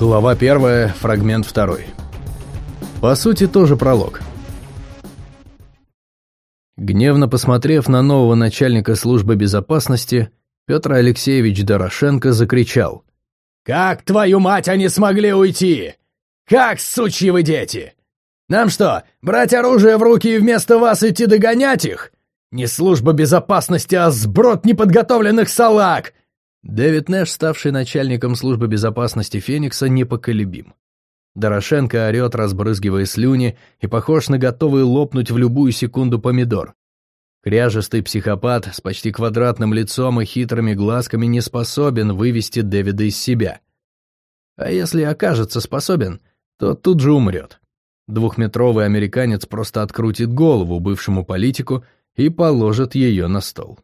Глава 1, фрагмент 2. По сути, тоже пролог. Гневно посмотрев на нового начальника службы безопасности, Петр Алексеевич Дорошенко закричал. «Как, твою мать, они смогли уйти? Как, сучьи вы дети? Нам что, брать оружие в руки и вместо вас идти догонять их? Не служба безопасности, а сброд неподготовленных салаг! Дэвид Нэш, ставший начальником службы безопасности Феникса, непоколебим. Дорошенко орет, разбрызгивая слюни, и похож на готовый лопнуть в любую секунду помидор. Кряжестый психопат с почти квадратным лицом и хитрыми глазками не способен вывести Дэвида из себя. А если окажется способен, то тут же умрет. Двухметровый американец просто открутит голову бывшему политику и положит ее на стол.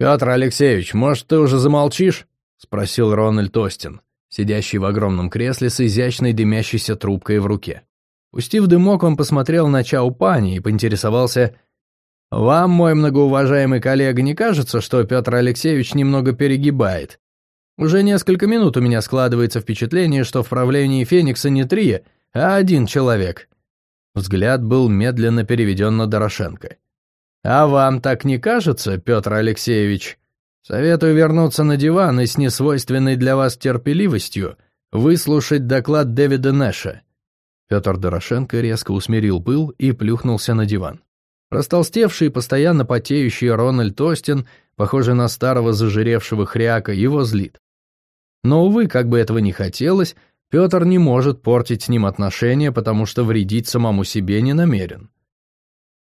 «Петр Алексеевич, может, ты уже замолчишь?» — спросил Рональд Остин, сидящий в огромном кресле с изящной дымящейся трубкой в руке. Пустив дымок, он посмотрел на Чау Пани и поинтересовался, «Вам, мой многоуважаемый коллега, не кажется, что Петр Алексеевич немного перегибает? Уже несколько минут у меня складывается впечатление, что в правлении Феникса не три, а один человек». Взгляд был медленно переведен на Дорошенко. «А вам так не кажется, Петр Алексеевич? Советую вернуться на диван и с несвойственной для вас терпеливостью выслушать доклад Дэвида Нэша». Петр Дорошенко резко усмирил пыл и плюхнулся на диван. Растолстевший и постоянно потеющий Рональд Остин, похожий на старого зажиревшего хряка, его злит. Но, увы, как бы этого ни хотелось, Петр не может портить с ним отношения, потому что вредить самому себе не намерен.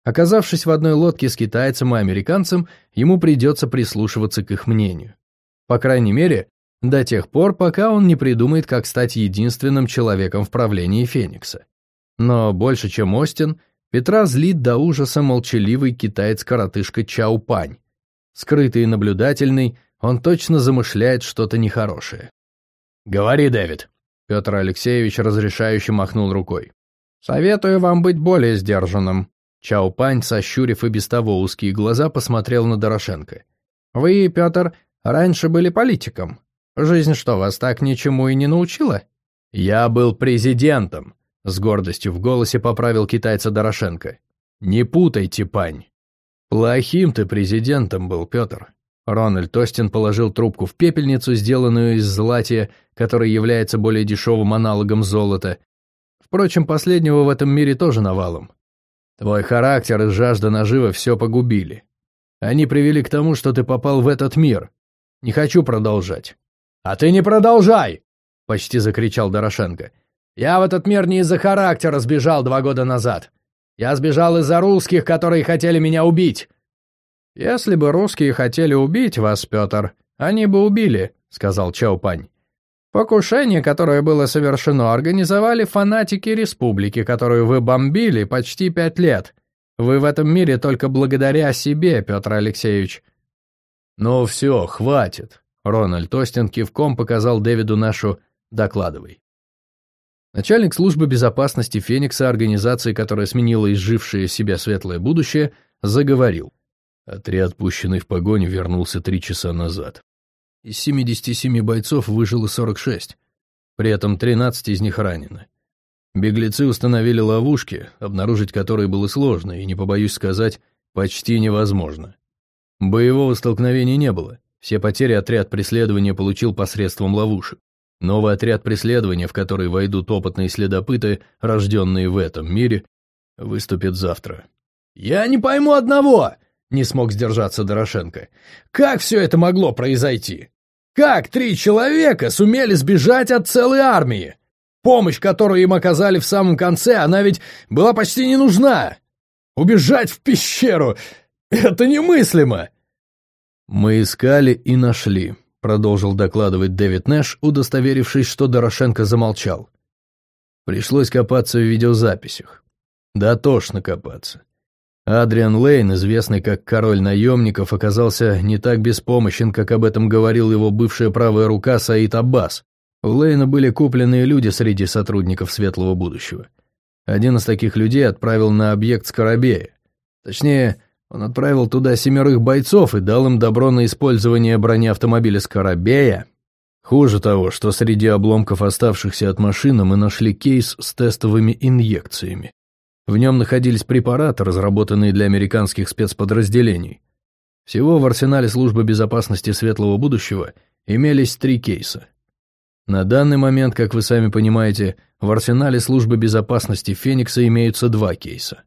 Оказавшись в одной лодке с китайцем и американцем, ему придется прислушиваться к их мнению. По крайней мере, до тех пор, пока он не придумает, как стать единственным человеком в правлении Феникса. Но больше, чем Остин, Петра злит до ужаса молчаливый китаец-коротышка Чау Пань. Скрытый и наблюдательный, он точно замышляет что-то нехорошее. «Говори, Дэвид», — Петр Алексеевич разрешающе махнул рукой. «Советую вам быть более сдержанным. Чао Пань, сощурив и без того узкие глаза, посмотрел на Дорошенко. «Вы, Петр, раньше были политиком. Жизнь что, вас так ничему и не научила?» «Я был президентом», — с гордостью в голосе поправил китайца Дорошенко. «Не путайте, пань». «Плохим ты президентом был, Петр». Рональд Остин положил трубку в пепельницу, сделанную из златия, которая является более дешевым аналогом золота. Впрочем, последнего в этом мире тоже навалом. Твой характер и жажда наживы все погубили. Они привели к тому, что ты попал в этот мир. Не хочу продолжать». «А ты не продолжай!» — почти закричал Дорошенко. «Я в этот мир не из-за характера сбежал два года назад. Я сбежал из-за русских, которые хотели меня убить». «Если бы русские хотели убить вас, Петр, они бы убили», — сказал Чаупань. Покушение, которое было совершено, организовали фанатики республики, которую вы бомбили почти пять лет. Вы в этом мире только благодаря себе, Петр Алексеевич. Ну все, хватит. Рональд Остин кивком показал Дэвиду нашу «докладывай». Начальник службы безопасности Феникса, организации, которая сменила изжившее себя светлое будущее, заговорил. Отряд, пущенный в погоню, вернулся три часа назад. Из 77 бойцов выжило 46, при этом 13 из них ранены. Беглецы установили ловушки, обнаружить которые было сложно и, не побоюсь сказать, почти невозможно. Боевого столкновения не было, все потери отряд преследования получил посредством ловушек. Новый отряд преследования, в который войдут опытные следопыты, рожденные в этом мире, выступит завтра. «Я не пойму одного!» — не смог сдержаться Дорошенко. «Как все это могло произойти? Как три человека сумели сбежать от целой армии? Помощь, которую им оказали в самом конце, она ведь была почти не нужна. Убежать в пещеру — это немыслимо. «Мы искали и нашли», — продолжил докладывать Дэвид Нэш, удостоверившись, что Дорошенко замолчал. Пришлось копаться в видеозаписях. Да тошно копаться. Адриан Лейн, известный как король наемников, оказался не так беспомощен, как об этом говорил его бывшая правая рука Саид Аббас. У Лейна были купленные люди среди сотрудников светлого будущего. Один из таких людей отправил на объект Скоробея. Точнее, он отправил туда семерых бойцов и дал им добро на использование бронеавтомобиля Скоробея Хуже того, что среди обломков оставшихся от машины мы нашли кейс с тестовыми инъекциями. В нем находились препараты, разработанные для американских спецподразделений. Всего в арсенале службы безопасности светлого будущего имелись три кейса. На данный момент, как вы сами понимаете, в арсенале службы безопасности Феникса имеются два кейса.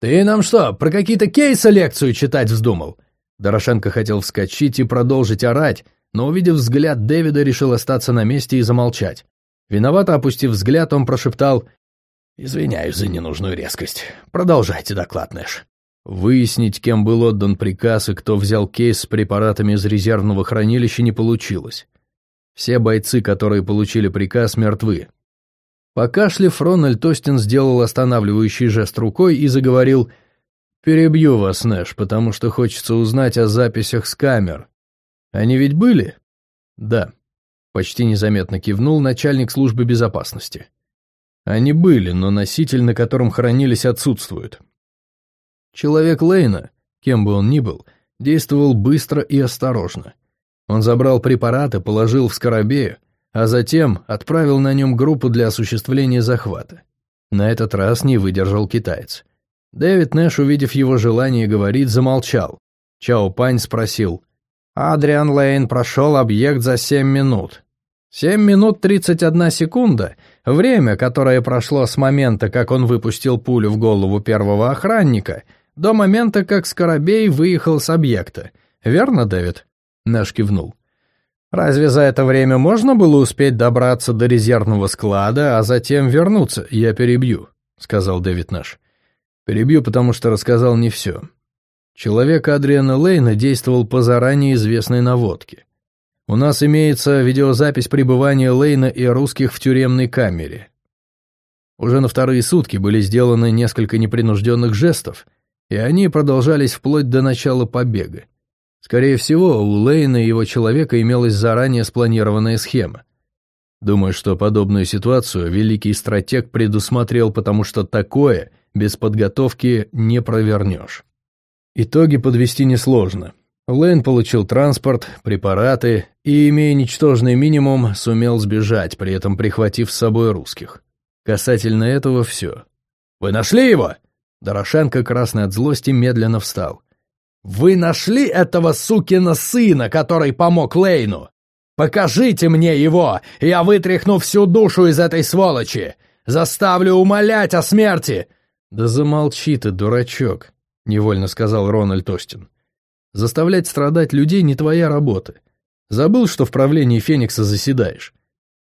«Ты нам что, про какие-то кейсы лекцию читать вздумал?» Дорошенко хотел вскочить и продолжить орать, но, увидев взгляд Дэвида, решил остаться на месте и замолчать. Виновато опустив взгляд, он прошептал «Извиняюсь за ненужную резкость. Продолжайте доклад, Нэш». Выяснить, кем был отдан приказ и кто взял кейс с препаратами из резервного хранилища, не получилось. Все бойцы, которые получили приказ, мертвы. Покашлив, Рональд Остин сделал останавливающий жест рукой и заговорил «Перебью вас, Нэш, потому что хочется узнать о записях с камер. Они ведь были?» «Да», — почти незаметно кивнул начальник службы безопасности. «Они были, но носитель, на котором хранились, отсутствует. Человек Лейна, кем бы он ни был, действовал быстро и осторожно. Он забрал препараты, положил в скоробею, а затем отправил на нем группу для осуществления захвата. На этот раз не выдержал китаец. Дэвид Нэш, увидев его желание говорить, замолчал. Чао Пань спросил. «Адриан Лейн прошел объект за семь минут. Семь минут тридцать одна секунда — время, которое прошло с момента, как он выпустил пулю в голову первого охранника, до момента, как Скоробей выехал с объекта. Верно, Дэвид?» Наш кивнул. Разве за это время можно было успеть добраться до резервного склада, а затем вернуться? Я перебью, сказал Дэвид наш. Перебью, потому что рассказал не все. Человек Адриана Лейна действовал по заранее известной наводке. У нас имеется видеозапись пребывания Лейна и русских в тюремной камере. Уже на вторые сутки были сделаны несколько непринужденных жестов, и они продолжались вплоть до начала побега. Скорее всего, у Лейна и его человека имелась заранее спланированная схема. Думаю, что подобную ситуацию великий стратег предусмотрел, потому что такое без подготовки не провернешь. Итоги подвести несложно. Лейн получил транспорт, препараты и, имея ничтожный минимум, сумел сбежать, при этом прихватив с собой русских. Касательно этого все. «Вы нашли его?» Дорошенко, красный от злости, медленно встал. «Вы нашли этого сукина сына, который помог Лейну? Покажите мне его, я вытряхну всю душу из этой сволочи! Заставлю умолять о смерти!» «Да замолчи ты, дурачок», — невольно сказал Рональд Остин. «Заставлять страдать людей не твоя работа. Забыл, что в правлении Феникса заседаешь.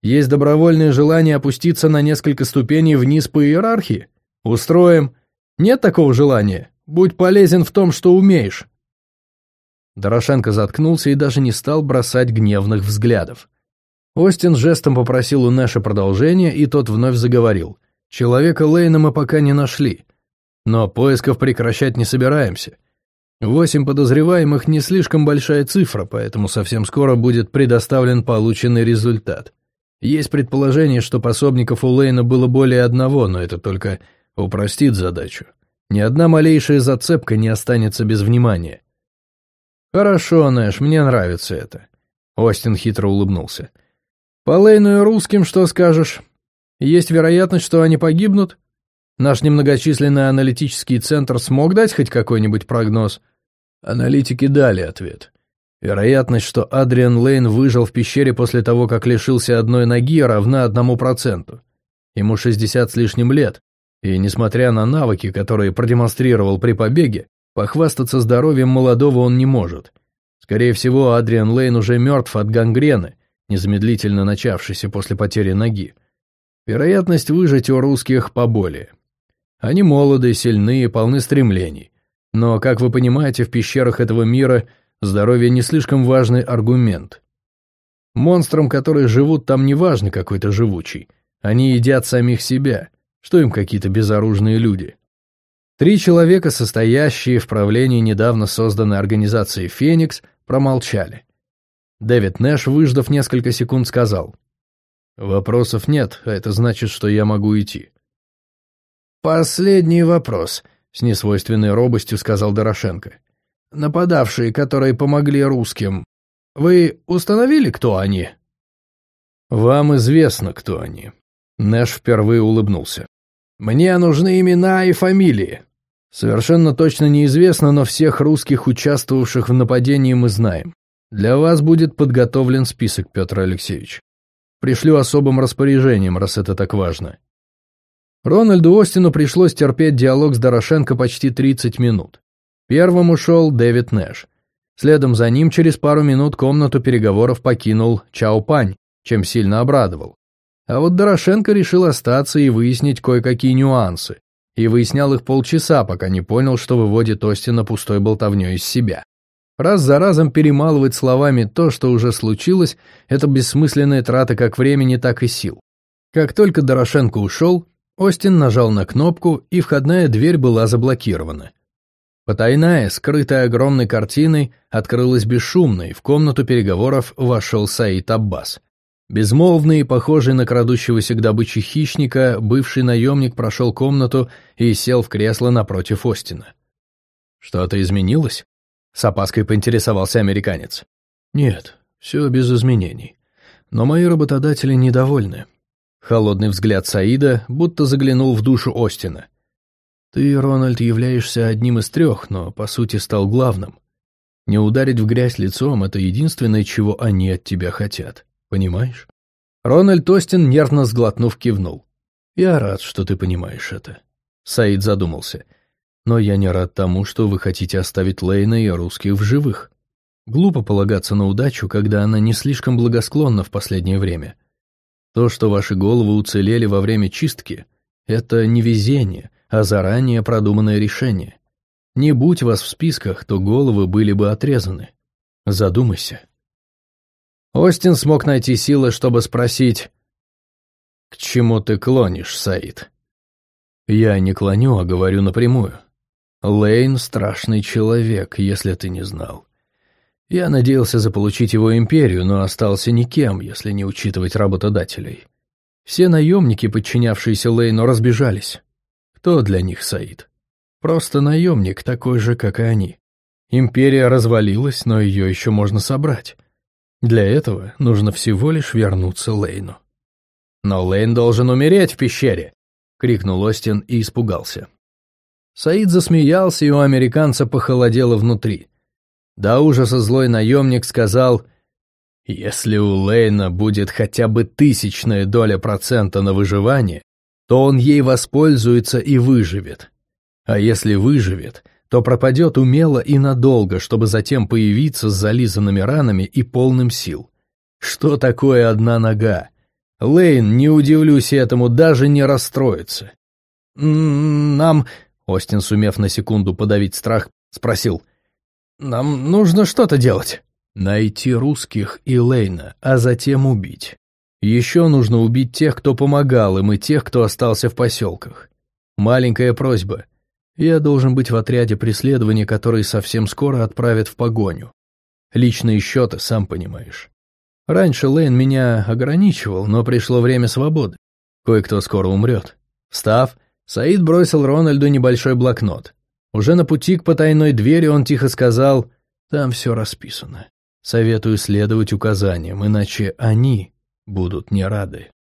Есть добровольное желание опуститься на несколько ступеней вниз по иерархии? Устроим. Нет такого желания? Будь полезен в том, что умеешь». Дорошенко заткнулся и даже не стал бросать гневных взглядов. Остин жестом попросил у Нэша продолжения, и тот вновь заговорил. «Человека Лейна мы пока не нашли, но поисков прекращать не собираемся. Восемь подозреваемых не слишком большая цифра, поэтому совсем скоро будет предоставлен полученный результат. Есть предположение, что пособников у Лейна было более одного, но это только упростит задачу. Ни одна малейшая зацепка не останется без внимания. «Хорошо, Нэш, мне нравится это». Остин хитро улыбнулся. «По Лейну и русским что скажешь? Есть вероятность, что они погибнут? Наш немногочисленный аналитический центр смог дать хоть какой-нибудь прогноз?» Аналитики дали ответ. Вероятность, что Адриан Лейн выжил в пещере после того, как лишился одной ноги, равна одному проценту. Ему 60 с лишним лет, и, несмотря на навыки, которые продемонстрировал при побеге, похвастаться здоровьем молодого он не может. Скорее всего, Адриан Лейн уже мертв от гангрены, незамедлительно начавшейся после потери ноги. Вероятность выжить у русских поболее. Они молоды, сильны и полны стремлений. Но, как вы понимаете, в пещерах этого мира здоровье не слишком важный аргумент. Монстрам, которые живут там, не важно какой-то живучий. Они едят самих себя – что им какие-то безоружные люди? Три человека, состоящие в правлении недавно созданной организации «Феникс», промолчали. Дэвид Нэш, выждав несколько секунд, сказал. «Вопросов нет, а это значит, что я могу идти». «Последний вопрос», — с несвойственной робостью сказал Дорошенко. «Нападавшие, которые помогли русским, Вы установили, кто они?» «Вам известно, кто они». Нэш впервые улыбнулся. «Мне нужны имена и фамилии. Совершенно точно неизвестно, но всех русских, участвовавших в нападении, мы знаем. Для вас будет подготовлен список, Петр Алексеевич. Пришлю особым распоряжением, раз это так важно». Рональду Остину пришлось терпеть диалог с Дорошенко почти 30 минут. Первым ушел Дэвид Нэш. Следом за ним через пару минут комнату переговоров покинул Чао Пань, чем сильно обрадовал. А вот Дорошенко решил остаться и выяснить кое-какие нюансы. И выяснял их полчаса, пока не понял, что выводит Остина пустой болтовней из себя. Раз за разом перемалывать словами то, что уже случилось, это бессмысленная трата как времени, так и сил. Как только Дорошенко ушел, Остин нажал на кнопку, и входная дверь была заблокирована. Потайная, скрытая огромной картиной, открылась бесшумно, и в комнату переговоров вошел Саид Аббас. Безмолвный и похожий на крадущегося к добыче хищника, бывший наемник прошел комнату и сел в кресло напротив Остина. «Что-то изменилось?» — с опаской поинтересовался американец. «Нет, все без изменений. Но мои работодатели недовольны». Холодный взгляд Саида будто заглянул в душу Остина. Ты, Рональд, являешься одним из трех, но, по сути, стал главным. Не ударить в грязь лицом — это единственное, чего они от тебя хотят. Понимаешь? Рональд Остин, нервно сглотнув, кивнул. «Я рад, что ты понимаешь это». Саид задумался. «Но я не рад тому, что вы хотите оставить Лейна и русских в живых. Глупо полагаться на удачу, когда она не слишком благосклонна в последнее время. То, что ваши головы уцелели во время чистки, это не везение, а заранее продуманное решение. Не будь вас в списках, то головы были бы отрезаны. Задумайся. Остин смог найти силы, чтобы спросить, «К чему ты клонишь, Саид?» «Я не клоню, а говорю напрямую. Лейн — страшный человек, если ты не знал. Я надеялся заполучить его империю, но остался никем, если не учитывать работодателей. Все наемники, подчинявшиеся Лейну, разбежались. Кто для них Саид? Просто наемник, такой же, как и они. Империя развалилась, но ее еще можно собрать. Для этого нужно всего лишь вернуться Лейну. «Но Лейн должен умереть в пещере!» — крикнул Остин и испугался. Саид засмеялся, и у американца похолодело внутри. До ужаса злой наемник сказал, «Если у Лейна будет хотя бы тысячная доля процента на выживание, то он ей воспользуется и выживет. А если выживет, то пропадет умело и надолго, чтобы затем появиться с зализанными ранами и полным сил. Что такое одна нога? Лейн, не удивлюсь этому, даже не расстроится. «Нам...» — Остин, сумев на секунду подавить страх, спросил. «Нам нужно что-то делать». «Найти русских и Лейна, а затем убить. Еще нужно убить тех, кто помогал им, и тех, кто остался в поселках. Маленькая просьба. Я должен быть в отряде преследования, который совсем скоро отправят в погоню. Личные счеты, сам понимаешь. Раньше Лейн меня ограничивал, но пришло время свободы. Кое-кто скоро умрет. Встав, Саид бросил Рональду небольшой блокнот. Уже на пути к потайной двери он тихо сказал, «Там все расписано. Советую следовать указаниям, иначе они будут не рады.